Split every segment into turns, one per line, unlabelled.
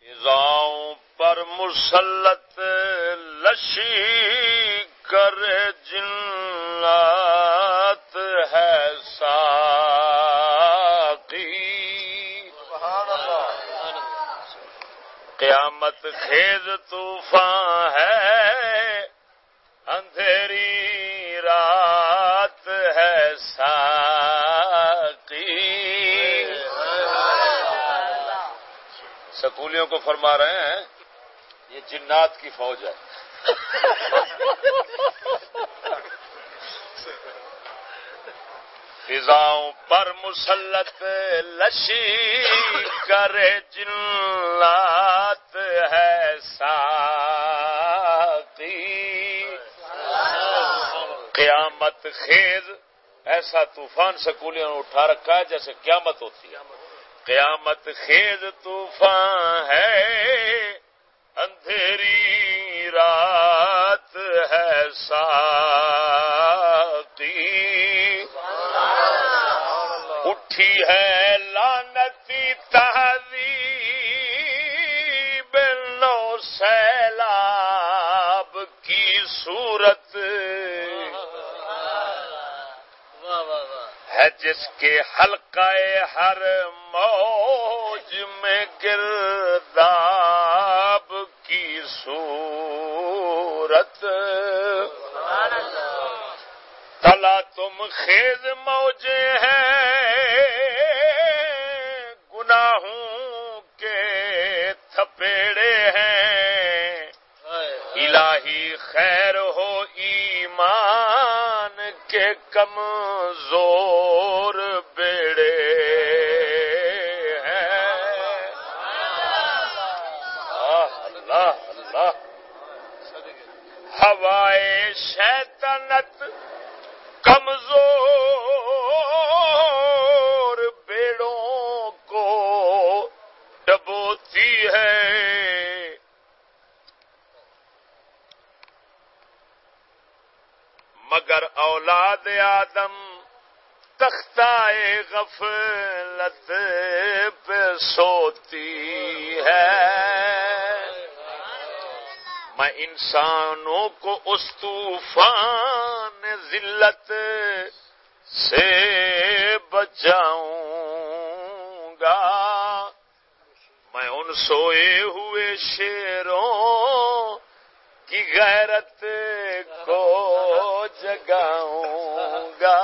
فضاؤں پر مسلط لشی کر جنات ہے ساقی۔ قیامت خیز طوفان ہے سکولیوں کو فرما رہے ہیں، یہ جنات کی فوج ہے۔ فضاؤں پر مسلط لشی کرے جنات ہے ساتھی قیامت خیز، ایسا طوفان سکولیوں نے اٹھا رکھا ہے جیسے قیامت ہوتی ہے۔ قیامت خیز طوفان ہے، اندھیری رات ہے ساتھی اٹھی ہے لانتی تہذیب، نو سیلاب کی صورت۔ ہے جس کے حلقہ ہر موج میں گرداب کی صورت۔ تلا تم خیز موجے ہیں گناہوں کے تھپیڑے ہیں۔ الہی خیر کے کمزور زور انسانوں کو اس طوفان ذلت سے بچاؤں گا۔ میں ان سوئے ہوئے شیروں کی غیرت کو جگاؤں گا۔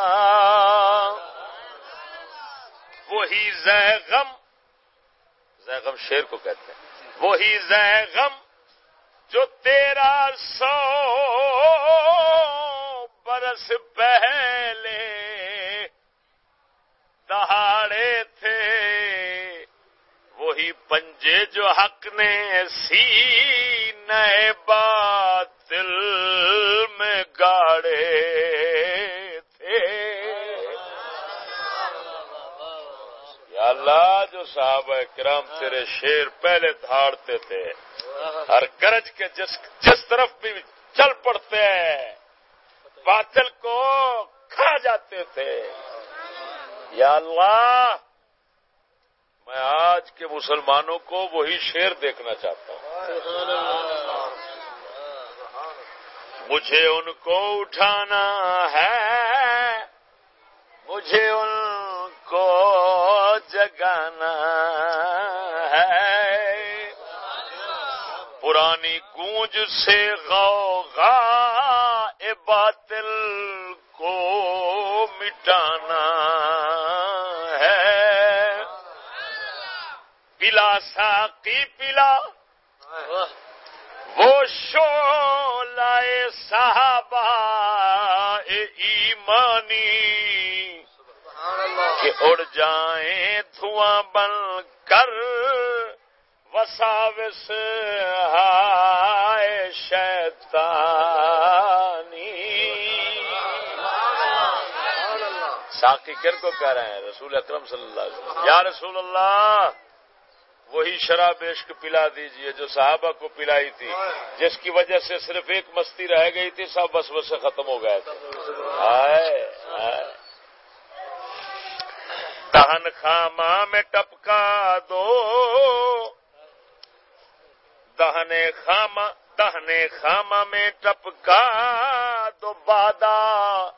وہی زیغم زیغم شیر کو کہتے ہیں۔ وہی زیغم جو تیرا سو برس پہلے دہاڑے تھے، وہی پنجے جو حق نے سی نئے باطل میں گاڑے تھے۔ یا اللہ، جو صحابہ کرام تیرے شیر پہلے دھاڑتے تھے ہر گرج کے جس جس طرف بھی چل پڑتے ہیں، باطل کو کھا جاتے تھے۔ یا اللہ، میں آج کے مسلمانوں کو وہی شیر دیکھنا چاہتا ہوں۔ مجھے ان کو اٹھانا ہے، مجھے ان کو جگانا پرانی گونج سے غوغا اے باطل کو مٹانا ہے۔ پلا ساقی پلا۔ وہ شولائے صحابہ ایمانی۔ کہ اڑ جائیں دھواں بن کر۔ وساوس ہائے شیطانی۔ ساقی کر کو کہہ رہے ہیں؟ رسول اکرم صلی اللہ علیہ وسلم۔ یا رسول اللہ، وہی شراب عشق پلا دیجیے جو صحابہ کو پلائی تھی، جس کی وجہ سے صرف ایک مستی رہ گئی تھی، سب بس بس سے ختم ہو گئے تھے۔ دہن خاما میں ٹپکا دو۔ دہنے خاما دہنے خاما میں ٹپکا دو بادا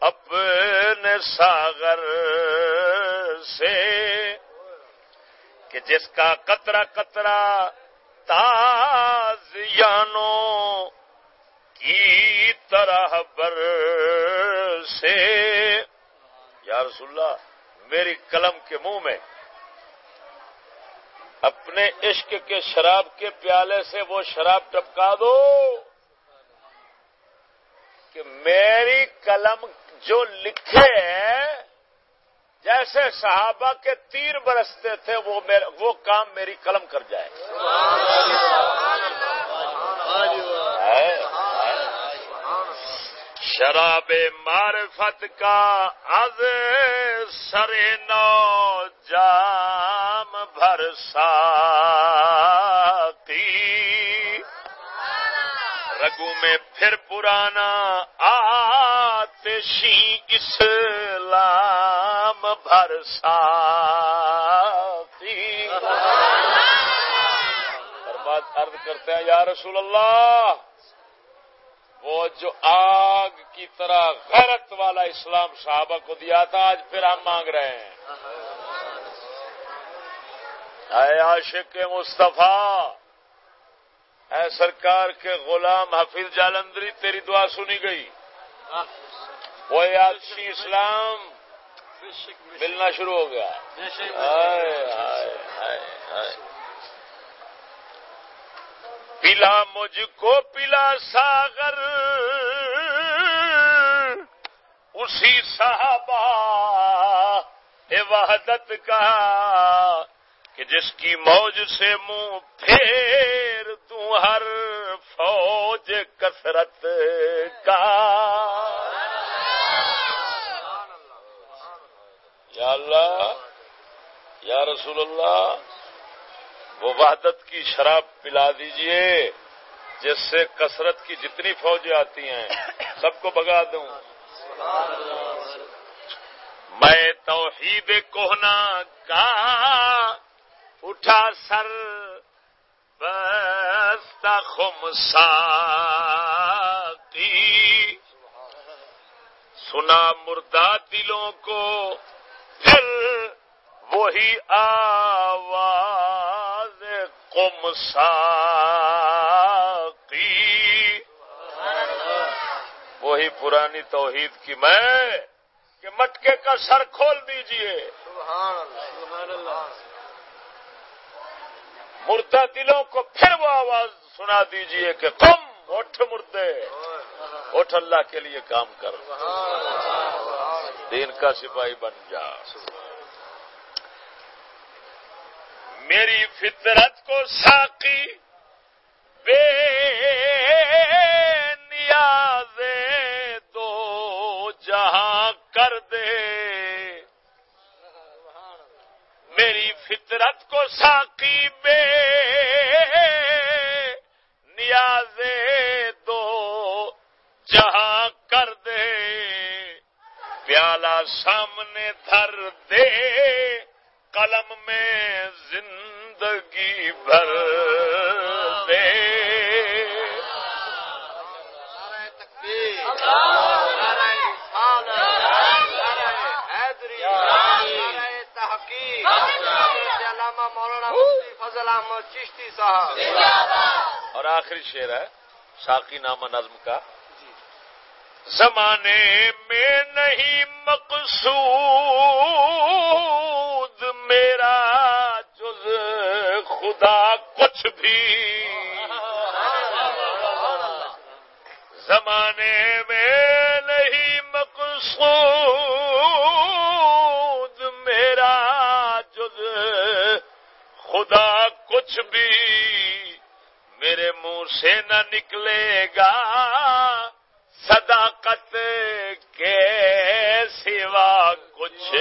اپنے ساگر سے کہ جس کا قطرہ قطرہ تازیانوں کی طرح بر سے۔ یا رسول اللہ، میری قلم کے منہ میں اپنے عشق کے شراب کے پیالے سے وہ شراب ٹپکا دو کہ میری قلم جو لکھے جیسے صحابہ کے تیر برستے تھے وہ وہ کام میری قلم کر جائے۔ شراب معرفت کا از سر نو جام بھر رگو میں پھر پرانا آتشی اسلام بھر بات عرض کرتے ہیں یا رسول اللہ وہ جو آگ کی طرح غیرت والا اسلام صحابہ کو دیا تھا آج پھر ہم مانگ رہے ہیں۔ اے عاشق مصطفیٰ اے سرکار کے غلام حفیظ جالندری تیری دعا سنی گئی۔ وہ یادشی اسلام ملنا شروع ہو گیا۔ پلا مجھ کو پلا ساگر اسی صحابہ وحدت کا کہ جس کی موج سے منہ پھیر تو ہر فوج کثرت کا۔ یا اللہ، یا رسول اللہ وہ وحدت کی شراب پلا دیجیے، جس سے کثرت کی جتنی فوجیں آتی ہیں، سب کو بگا دوں۔ میں توحید کوہنا کا اٹھا سر بستا خمسا سنا مردہ دلوں کو، پھر وہی آواز۔ قم ساقی۔ وہی پرانی توحید کی میں کہ مٹکے کا سر کھول دیجیے۔ مردہ دلوں کو پھر وہ آواز سنا دیجیے کہ تم اٹھ مردے۔ اٹھ اللہ کے لیے کام کر۔ دین کا سپاہی بن جا۔ میری فطرت کو ساقی بے نیاز دو جہاں کر دے۔ میری فطرت کو ساقی بے نیاز دو جہاں کر دے۔ پیالہ سامنے دھر دے، قلم میں زندگی بھر دے۔ اور آخری شعر ہے، ساقی نامہ نظم کا۔ زمانے میں نہیں مقصود۔ خدا کچھ بھی۔ زمانے میں نہیں مقصود میرا جز۔ خدا کچھ بھی میرے منہ سے نہ نکلے گا۔ صداقت کے سوا کچھ۔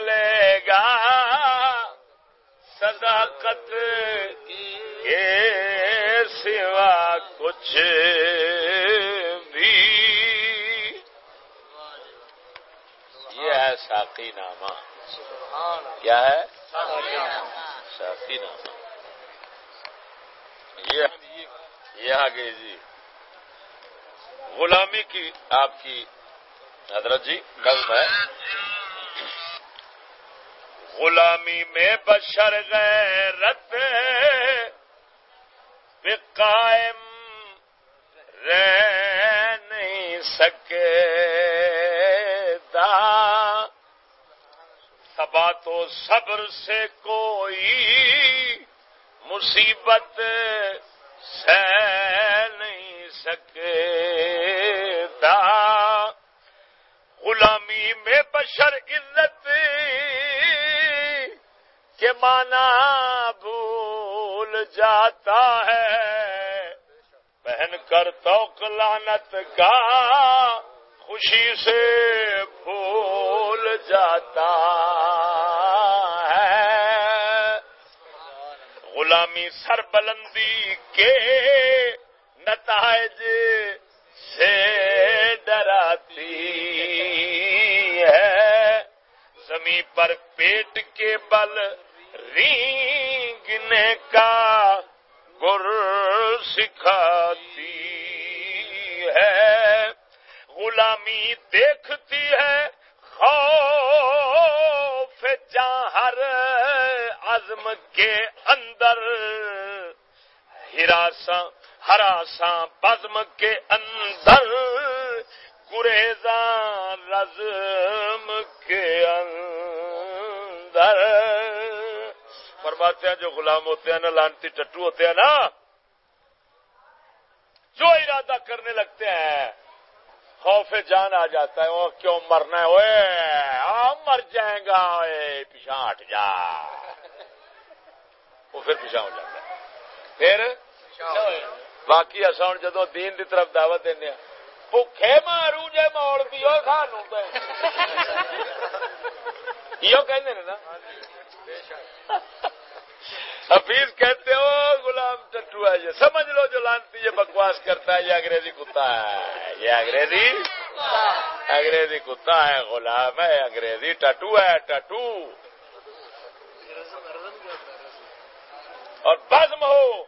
نکلے گا۔ صداقت کے سوا کچھ بھی۔ یہ ہے ساقی نامہ۔ کیا ہے؟ ساقی نامہ۔ یہ آگے جی۔ غلامی کی آپ کی حضرت جی غلط ہے۔ غلامی میں بشر غیرت پہ قائم رہ نہیں سکے سبا تو صبر سے کوئی مصیبت سہ نہیں سکے دا غلامی میں بشر عزت کے مانا بھول جاتا ہے۔ پہن کر تو لانت کا خوشی سے بھول جاتا ہے۔ غلامی سر بلندی کے نتائج سے ڈراتی ہے۔ زمین پر پیٹ کے بل رینگنے کا گر سکھاتی ہے۔ غلامی دیکھتی ہے، خوف جہر عزم کے اندر۔ ہراساں ہراساں بزم کے اندر۔ گریزاں رزم کے اندر۔ فرماتے ہیں جو غلام ہوتے ہیں نا لانتی ٹٹو ہوتے ہیں نا۔ جو ارادہ کرنے لگتے ہیں خوف جان آ جاتا ہے وہ کیوں مرنا ہے؟ آ مر جائے گا پیچھا ہٹ جا۔ وہ پھر پیچھا ہو جاتا ہے۔ پھر؟ باقی اصا ہوں جدو دین دی طرف دعوت دینا بھوکے مارو جے موڑ دیو سانو یہ کہتے نا۔ حفیظ کہتے ہو غلام ٹٹو ہے یہ۔ سمجھ لو جو لانتی یہ بکواس کرتا ہے، یہ انگریزی کتا ہے۔ یہ انگریزی؟ انگریزی کتا ہے، غلام ہے، انگریزی ٹٹو ہے، ٹٹو۔ اور بزم ہو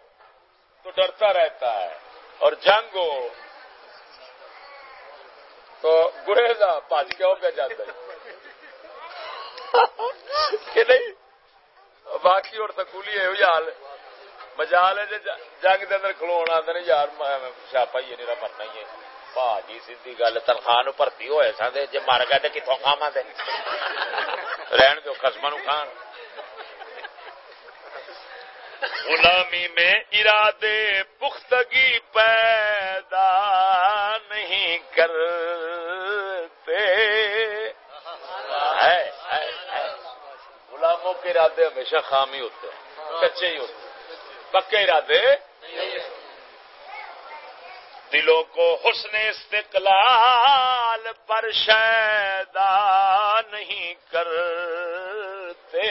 تو ڈرتا رہتا ہے، اور جنگ ہو تو گریزا پانچ کے ہو پہ جاتا ہے؟ کہ نہیں؟ باقی اور تکولی یہ حال مجال ہے جنگ کے اندر کھلو آتے یار سیاپا ہی نہیں مرنا ہی ہے جی سی گل تنخواہ بھرتی ہوئے سن جی مر گئے تو کتوں کھاوا دے رہن دو خسما نو کھان غلامی میں ارادے پختگی پیدا نہیں کرتے غلاموں کے ارادے ہمیشہ خام ہی ہوتے ہیں، کچے ہی ہوتے ہیں۔ پکے ارادے؟ دلوں کو حسن استقلال پر شیدا نہیں کرتے۔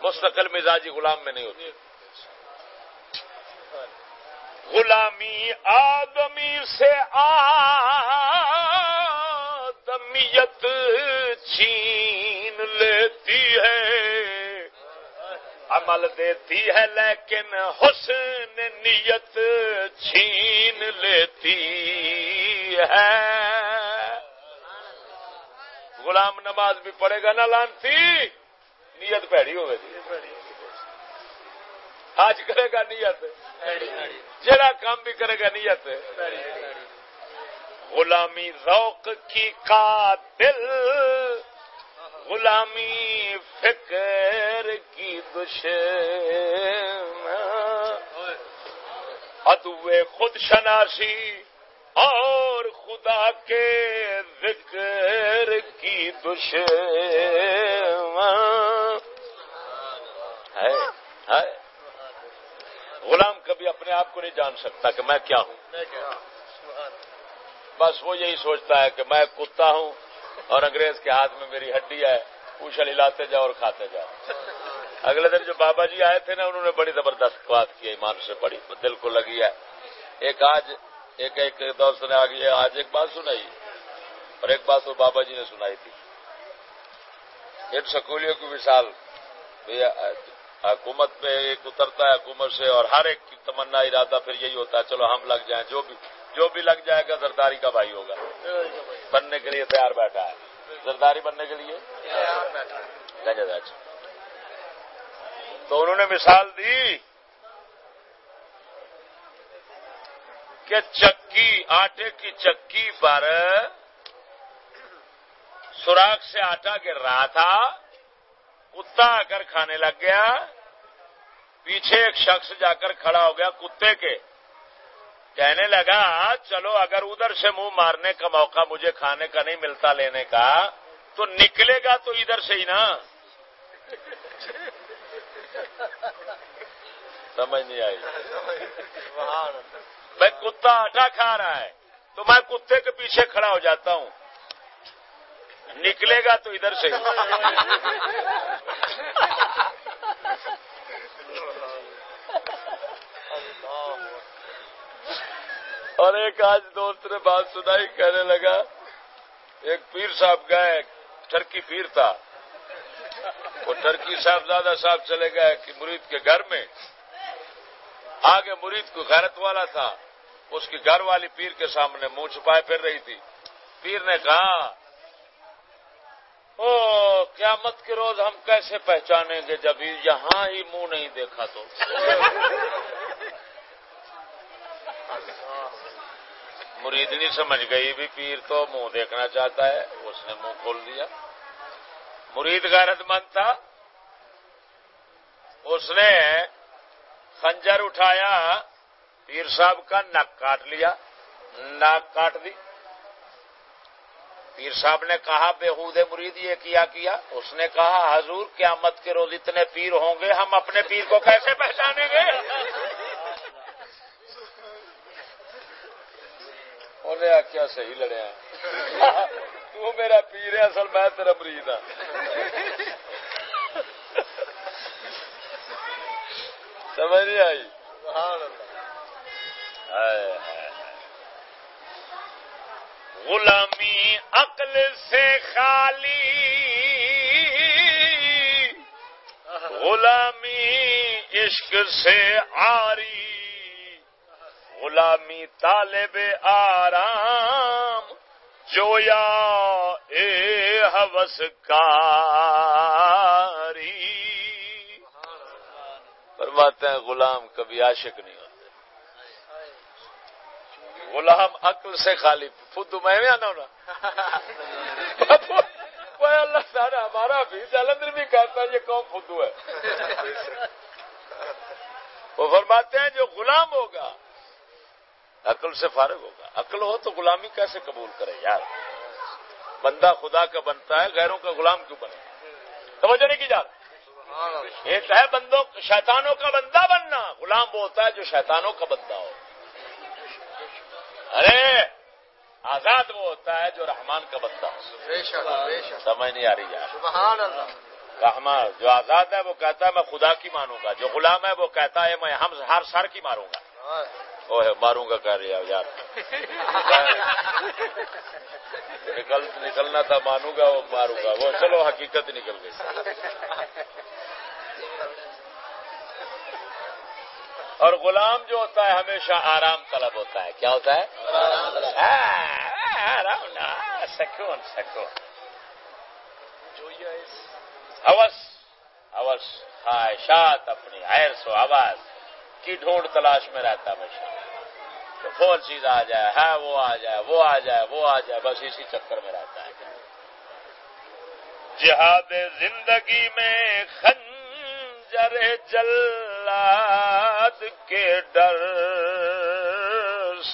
مستقل مزاجی غلام میں نہیں ہوتی غلامی آدمی سے آ آدمیت چھین لیتی ہے۔ عمل دیتی ہے لیکن حسن نیت چھین لیتی ہے۔ غلام نماز بھی پڑھے گا نا لانتی؟ نیت پیڑی ہوئے آج کرے گا نیت؟ جڑا کام بھی کرے گا نیت؟ غلامی ذوق کی قاتل غلامی فکر کی دشمن۔ ادو خود شناسی اور خدا کے ذکر کی دشمن۔ ہے غلام کبھی اپنے آپ کو نہیں جان سکتا کہ میں کیا ہوں؟ بس وہ یہی سوچتا ہے کہ میں کتا ہوں اور انگریز کے ہاتھ میں میری ہڈی ہے، پوچھل ہلاتے جاؤ اور کھاتے جاؤ۔ اگلے دن جو بابا جی آئے تھے نا، انہوں نے بڑی زبردست بات کی، ایمان سے بڑی دل کو لگی ہے۔ ایک آج، ایک ایک دوست نے آگے آج ایک بات سنائی۔ اور ایک بات وہ بابا جی نے سنائی تھی۔ ان سکولیوں کی مثال حکومت پہ ایک اترتا ہے، حکومت سے، اور ہر ایک کی تمنا، ارادہ پھر یہی ہوتا ہے، چلو ہم لگ جائیں، جو بھی۔ جو بھی لگ جائے گا زرداری کا بھائی ہوگا۔ بننے کے لیے تیار بیٹھا ہے۔ زرداری بننے کے لیے؟ تو انہوں نے مثال دی کہ چکی، آٹے کی چکی پر سوراخ سے آٹا گر رہا تھا، کتا آ کر کھانے لگ گیا، پیچھے ایک شخص جا کر کھڑا ہو گیا کتے کے۔ کہنے لگا، چلو اگر ادھر سے منہ مارنے کا موقع مجھے کھانے کا نہیں ملتا لینے کا، تو نکلے گا تو ادھر سے ہی نا. سمجھ نہیں آئی۔ میں کتا آٹا کھا رہا ہے، تو میں کتے کے پیچھے کھڑا ہو جاتا ہوں۔ نکلے گا تو ادھر سے اور ایک آج دوست نے بات سنائی، کہنے لگا، ایک پیر صاحب گئے ٹرکی پیر تھا۔ وہ ٹرکی صاحب دادا صاحب چلے گئے کہ مرید کے گھر میں۔ آگے مرید کو غیرت والا تھا۔ اس کی گھر والی پیر کے سامنے منہ چھپائے پھر رہی تھی۔ پیر نے کہا، او، قیامت کے روز ہم کیسے پہچانیں گے جب یہاں ہی منہ نہیں دیکھا تو؟ مریدنی سمجھ گئی بھی پیر تو منہ دیکھنا چاہتا ہے، اس نے منہ کھول دیا۔ مرید غیرت مند تھا۔ اس نے خنجر اٹھایا، پیر صاحب کا نک کاٹ لیا۔ ناک کاٹ دی۔ پیر صاحب نے کہا بےحود مرید، یہ کیا کیا؟ اس نے کہا، حضور قیامت کے روز اتنے پیر ہوں گے، ہم اپنے پیر کو کیسے پہچانیں گے؟ انہیں کیا صحیح لڑے تو میرا پیر ہے اصل میں تیرا مرید ہوں سمجھ نہیں آئی؟ غلامی عقل سے خالی۔ غلامی عشق سے آری۔ غلامی طالب آرام جو یا اے حوث کاری۔ فرماتے ہیں غلام کبھی عاشق نہیں ہوتا غلام عقل سے خالی۔ فدو میں آنا ہونا۔ اللہ سارا ہمارا بھی جلندر بھی کہتا ہے، یہ کون فدو ہے۔ وہ فرماتے ہیں جو غلام ہوگا عقل سے فارغ ہوگا۔ عقل ہو تو غلامی کیسے قبول کرے یار؟ بندہ خدا کا بنتا ہے غیروں کا غلام کیوں بنے؟ سمجھ نہیں کی جات ایک ہے بندوں شیطانوں کا بندہ بننا۔ غلام وہ ہوتا ہے جو شیطانوں کا بندہ ہو۔ ارے آزاد وہ ہوتا ہے جو رحمان کا بندہ سمجھ نہیں آ رہی یار۔ رحمان جو آزاد ہے وہ کہتا ہے میں خدا کی مانوں گا جو غلام ہے وہ کہتا ہے میں ہم ہر سر کی ماروں گا۔ وہ ہے، ماروں گا کہہ رہی یار۔ نکل نکلنا تھا، مانوں گا، وہ ماروں گا۔ وہ چلو، حقیقت نکل گئی۔ اور غلام جو ہوتا ہے، ہمیشہ آرام طلب ہوتا ہے۔ کیا ہوتا ہے؟ ہاں، آرام سکون سکون۔ اوس اوس خواہشات اپنی و آواز۔ کی ڈھونڈ تلاش میں رہتا ہمیشہ؟ تو فون چیز آ جائے ہے وہ آ جائے وہ آ جائے وہ آ جائے بس اسی چکر میں رہتا ہے۔ جہاد زندگی میں خنجر جلاد کے ڈر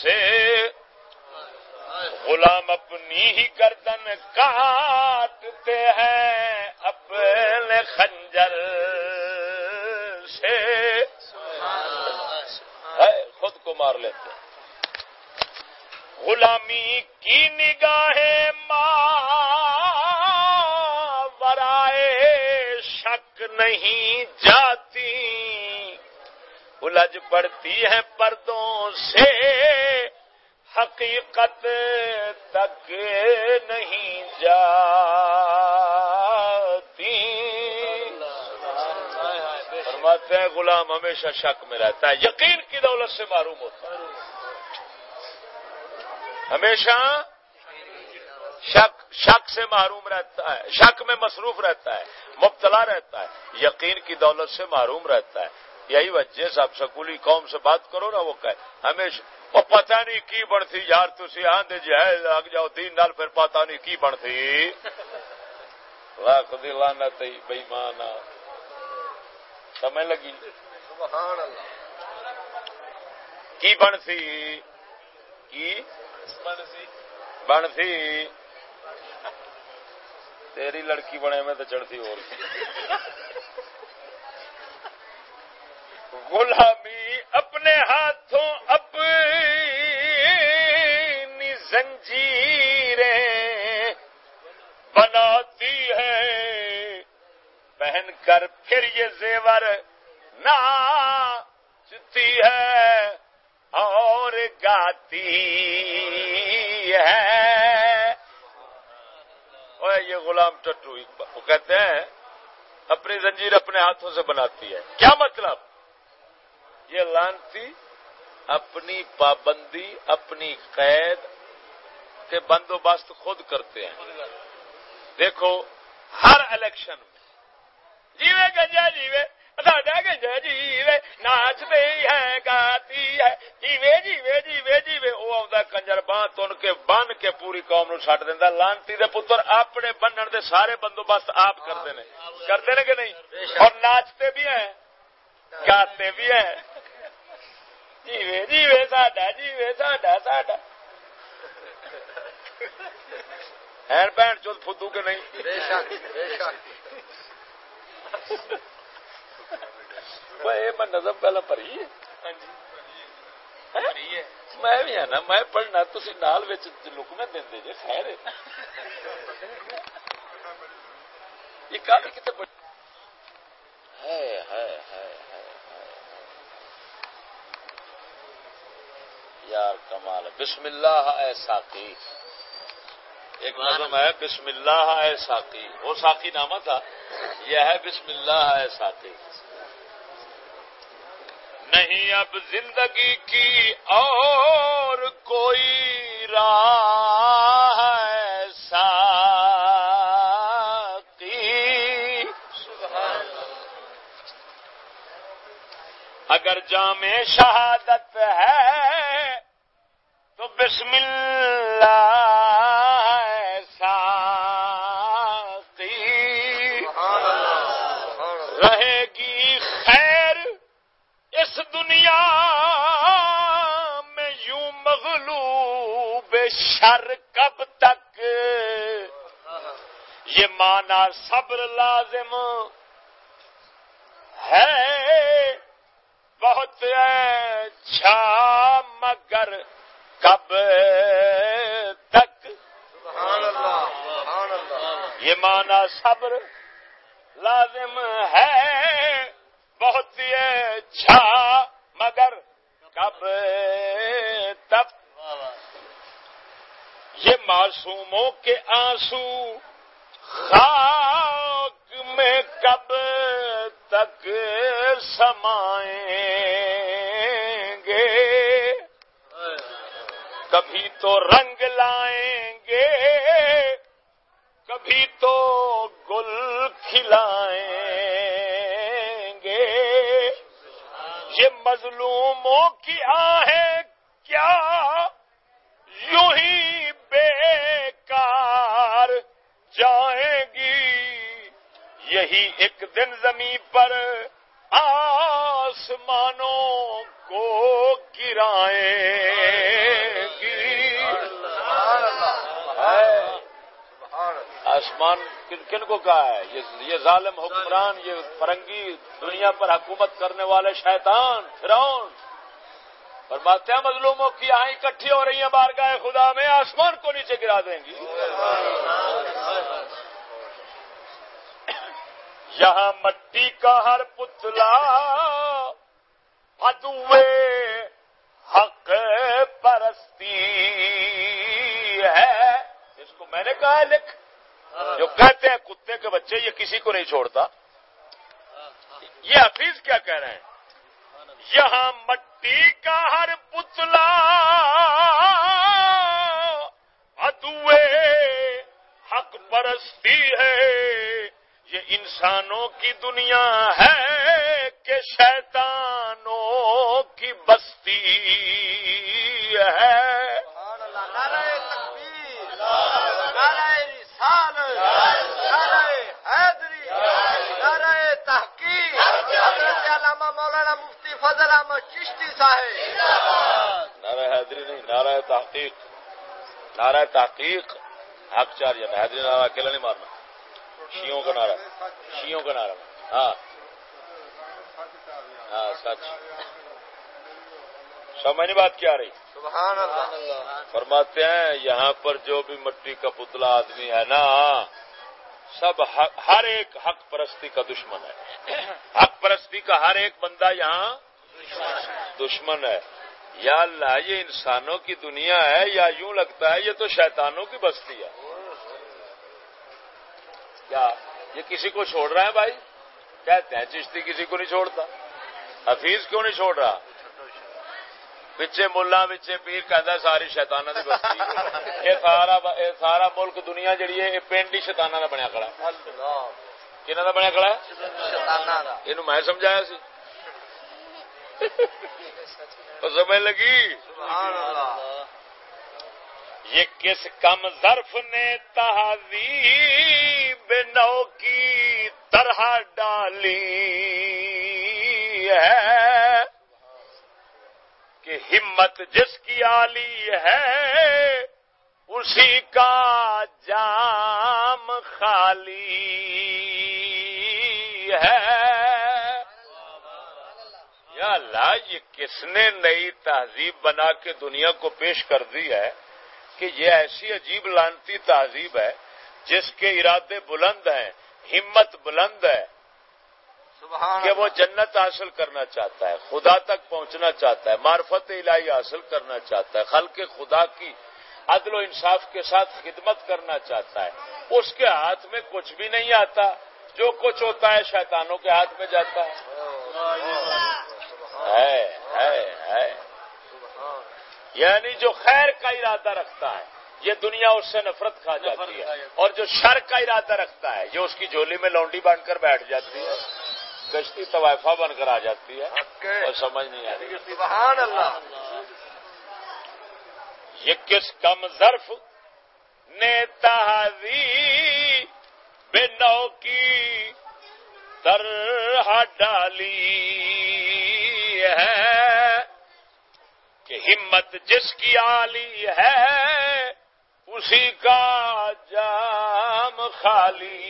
سے غلام اپنی ہی گردن کاٹتے ہیں اپنے خنجر سے۔ خود کو مار لیتے ہیں۔ غلامی کی نگاہ ماں، ورائے شک نہیں جاتی۔ الجھ پڑتی ہے پردوں سے، حقیقت تک نہیں جاتی۔ فرماتے ہیں غلام ہمیشہ شک میں رہتا ہے، یقین کی دولت سے معروم ہوتا ہے۔ ہمیشہ شک شک سے محروم رہتا ہے۔ شک میں مصروف رہتا ہے مبتلا رہتا ہے یقین کی دولت سے محروم رہتا ہے۔ یہی وجہ صاحب سکولی قوم سے بات کرو نا وہ کہ ہمیشہ وہ پتہ نہیں کی بنتی یار تھی آدھے جہاز لگ جاؤ دین نال پھر پتہ نہیں کی بنتی لاکھ دی لانت بےمان سمجھ لگی؟
سبحان اللہ۔
کی بن سی کی؟ بن سی تیری لڑکی بنے میں تو چڑھتی اور غلامی اپنے ہاتھوں اپنی زنجیریں بناتی ہے۔ پہن کر پھر یہ زیور ناچتی ہے۔ اور گاتی ہے۔ اور یہ غلام ٹٹو وہ کہتے ہیں، اپنی زنجیر اپنے ہاتھوں سے بناتی ہے۔ کیا مطلب؟ یہ لانتی اپنی پابندی، اپنی قید کے بندوبست خود کرتے ہیں۔ دیکھو، ہر الیکشن میں، جیوے گنجا جیوے ساڈا گنجا جیوے ہے گاتی ہے جیوے جیوے جیوے جیوے وہ آتا کنجر بان تن کے بن کے پوری قوم نو چڈ دینا لانتی دے پتر اپنے بنن دے سارے بندوبست آپ کرتے ہیں کرتے ہیں کہ نہیں اور ناچتے بھی ہیں گاتے بھی ہیں جیوے جیوے ساڈا جیوے ساڈا ساڈا ہے بہن چوت فدو کے نہیں میں نظم پہلے پڑھی میں بھی ہے نا میں پڑھنا تھی نال لکمے دے جی خیر یہ کل کتنے پڑھ یار کمال بسم اللہ اے ساقی۔ ایک نظم ہے بسم اللہ اے ساقی۔ وہ ساقی نامہ تھا۔ یہ ہے بسم اللہ اے ساقی۔ نہیں اب زندگی کی اور کوئی راہ ہے ساقی اگر جام شہادت ہے تو بسم اللہ دنیا میں یوں مغلوب شر کب تک؟ یہ مانا صبر لازم ہے۔ بہت اچھا مگر کب تک؟ یہ مانا صبر لازم ہے۔ بہت اچھا مگر کب تک یہ معصوموں کے آنسو خاک میں کب تک سمائیں گے؟ کبھی تو رنگ لائیں گے، کبھی تو گل کھلائیں یہ مظلوموں کی آہیں کیا؟ یوں ہی بیکار جائیں گی۔ یہی ایک دن زمین پر آسمانوں کو گرائیں گی۔ آسمان کن کن کو کہا ہے؟ یہ یہ ظالم حکمران، یہ فرنگی دنیا پر حکومت کرنے والے شیطان، فرعون۔ فرماتے ہیں مظلوموں کی آہیں اکٹھی ہو رہی ہیں بارگاہ خدا میں، آسمان کو نیچے گرا دیں گی۔ یہاں مٹی کا ہر پتلا ادوے حق پرستی ہے۔ اس کو میں نے کہا لکھ۔ جو کہتے ہیں کتے کے بچے، یہ کسی کو نہیں چھوڑتا۔ یہ حفیظ کیا کہہ رہے ہیں؟ یہاں مٹی کا ہر پتلا ادوے حق پرستی ہے۔ یہ انسانوں کی دنیا ہے کہ شیطانوں کی بستی ہے۔
علامہ مولانا مفتی فضل احمد چشتی صاحب۔
نعرہ حیدری نہیں نعرہ تحقیق۔ نعرہ تحقیق حق چار جانا حیدری نعرہ اکیلا نہیں مارنا۔ شیوں کا نعرہ۔ شیوں کا نعرہ۔ ہاں۔ ہاں سچ۔ سمجھ نہیں بات کیا رہی۔
سبحان اللہ۔
فرماتے ہیں یہاں پر جو بھی مٹی کا پتلا آدمی ہے نا سب ہر ایک حق پرستی کا دشمن ہے۔ حق پرستی کا ہر ایک بندہ یہاں دشمن ہے۔ یا اللہ، یہ انسانوں کی دنیا ہے، یا یوں لگتا ہے، یہ تو شیطانوں کی بستی ہے۔ کیا یہ کسی کو چھوڑ رہا ہے بھائی؟ کہتے ہیں چشتی کسی کو نہیں چھوڑتا؟ حفیظ کیوں نہیں چھوڑ رہا؟ پچھے ملا پچھے پیر کہ ساری شیتانا کی بستی یہ سارا یہ سارا ملک دنیا جہی ہے یہ پنڈ ہی شیتانا کا بنیا کڑا کنہ کا بنیا کڑا یہ میں سمجھایا سی۔ سمجھ لگی؟ یہ کس کم ظرف نے تہذیب نو کی طرح ڈالی ہے؟ ہمت جس کی آلی ہے، اسی کا جام خالی ہے۔ یا اللہ، یہ کس نے نئی تہذیب بنا کے دنیا کو پیش کر دی ہے کہ یہ ایسی عجیب لانتی تہذیب ہے جس کے ارادے بلند ہیں، ہمت بلند ہے کہ وہ جنت حاصل کرنا چاہتا ہے خدا تک پہنچنا چاہتا ہے معرفت الہی حاصل کرنا چاہتا ہے خلق خدا کی عدل و انصاف کے ساتھ خدمت کرنا چاہتا ہے۔ اس کے ہاتھ میں کچھ بھی نہیں آتا۔ جو کچھ ہوتا ہے شیطانوں کے ہاتھ میں جاتا ہے۔ یعنی جو خیر کا ارادہ رکھتا ہے یہ دنیا اس سے نفرت کھا جاتی ہے۔ اور جو شر کا ارادہ رکھتا ہے یہ اس کی جولی میں لونڈی باندھ کر بیٹھ جاتی ہے۔ گشتی طوائفہ بن کر آ جاتی ہے اور سمجھ نہیں آ رہی
سبحان اللہ۔
یہ کس کم ظرف نے تہذی بے نو کی طرح ڈالی ہے کہ ہمت جس کی آلی ہے اسی کا جام خالی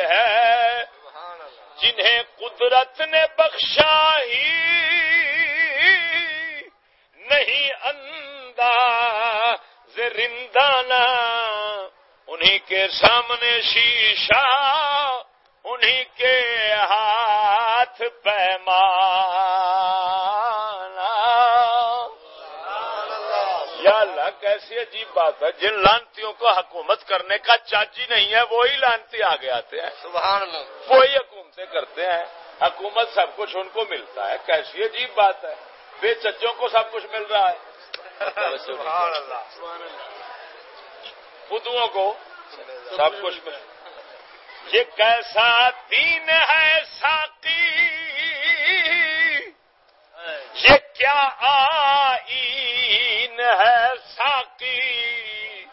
ہے۔ جنہیں قدرت نے بخشا ہی نہیں انداز رندانہ انہی کے سامنے شیشہ انہی کے ہاتھ یا اللہ کیسی عجیب بات ہے۔ جن لانتیوں کو حکومت کرنے کا چاچی نہیں ہے وہی لانتی آگے آتے ہیں۔
سبحان اللہ۔
وہی حکومتیں کرتے ہیں، حکومت سب کچھ ان کو ملتا ہے۔ کیسی عجیب بات ہے۔ بے چچوں کو سب کچھ مل رہا ہے۔
سبحان
کو سب کچھ مل یہ کیسا دین ہے ساقی؟ یہ کیا آئین ہے ساقی؟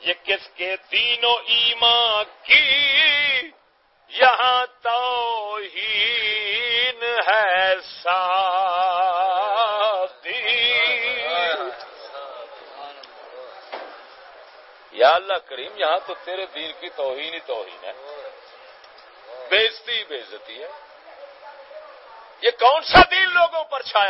یہ کس کے دینوں ایمان کی؟ یہاں توہین ہے ساقی یا اللہ کریم، یہاں تو تیرے دین کی توہین ہی توہین ہے۔ بےزتی بےزتی ہے۔ یہ کون سا دین لوگوں پر چھایا